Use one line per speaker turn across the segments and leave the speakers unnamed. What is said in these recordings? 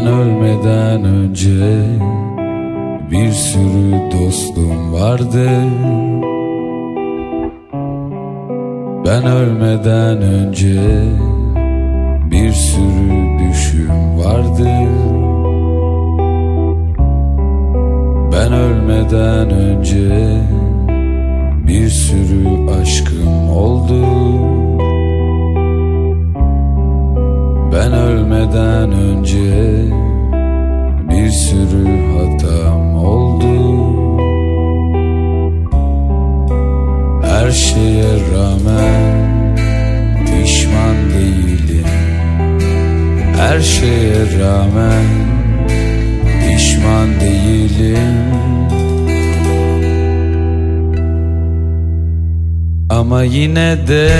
ölmeden önce bir sürü dostum vardı. Ben ölmeden önce bir sürü düşüm vardı. Ben ölmeden önce bir sürü aşkım oldu. Ben ölmeden önce Her şeye rağmen pişman değilim. Ama yine de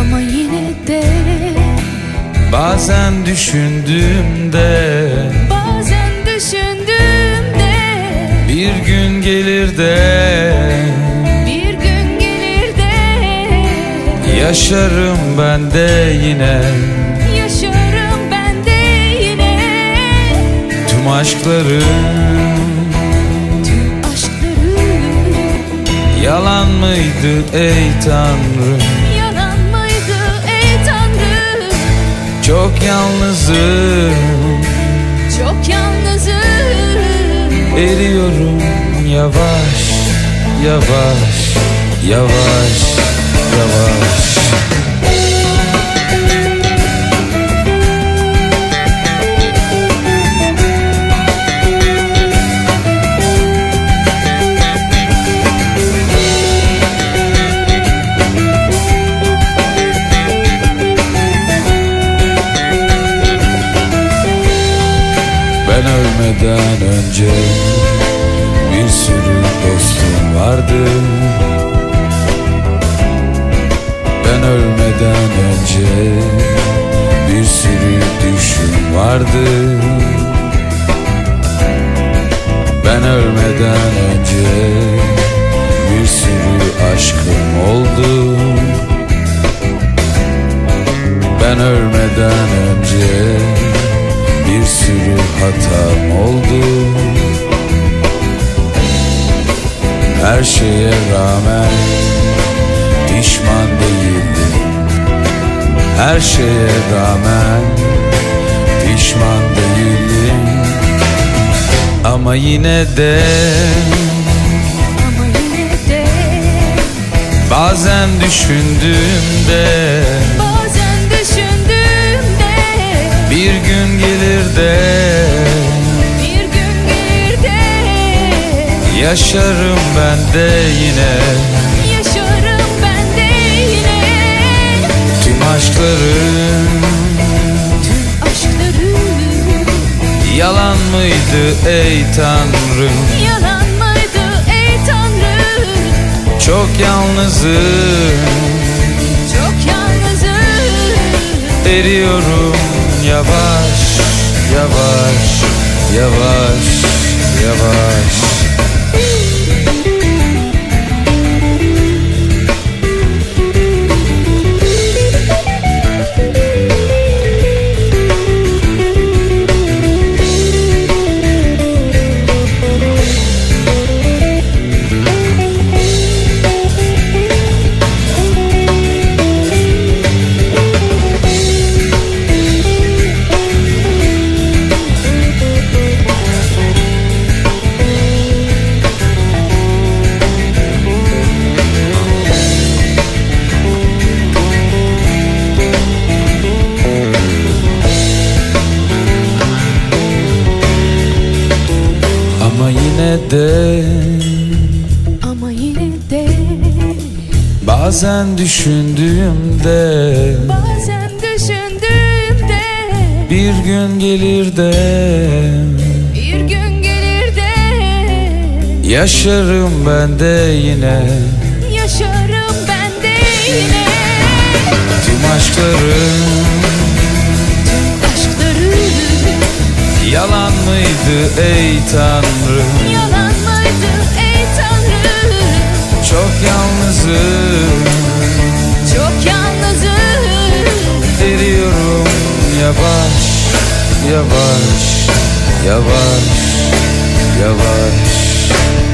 Ama yine de
bazen düşündüğümde
bazen düşündüğümde
Bir gün gelir de
bir gün gelir de
Yaşarım ben de yine Tüm aşklarım
tüm aşklarım
Yalan mıydı ey Tanrım
yalan mıydı ey Tanrım
Çok yalnızım.
Çok yalnızım.
Eriyorum yavaş Yavaş Yavaş Yavaş ölmeden önce bir sürü dostum vardı. Ben ölmeden önce bir sürü düşüm vardı. Ben ölmeden önce bir sürü aşkım oldu. Ben ölmeden hatam oldu. Her şeye rağmen pişman değildim. Her şeye rağmen pişman değilim Ama yine de
ama yine de
bazen düşündüğümde
bazen düşündüğümde
Bir gün gelir de Yaşarım ben de yine.
Yaşarım ben de yine.
Tüm aşklarım
tüm aşklarım
Yalan mıydı ey Tanrım?
Yalan mıydı ey Tanrım?
Çok yalnızım.
Çok yalnızım.
Eriyorum Yavaş Yavaş Yavaş de.
Ama yine de.
Bazen düşündüğümde.
Bazen düşündüğümde.
Bir gün gelir de.
Bir gün gelir de.
Yaşarım ben de yine.
Yaşarım ben de yine.
Tüm aşklarım mıydı ey Tanrım
yalan mıydı ey Tanrım
Çok yalnızım.
Çok yalnızım.
Eriyorum yavaş Yavaş Yavaş Yavaş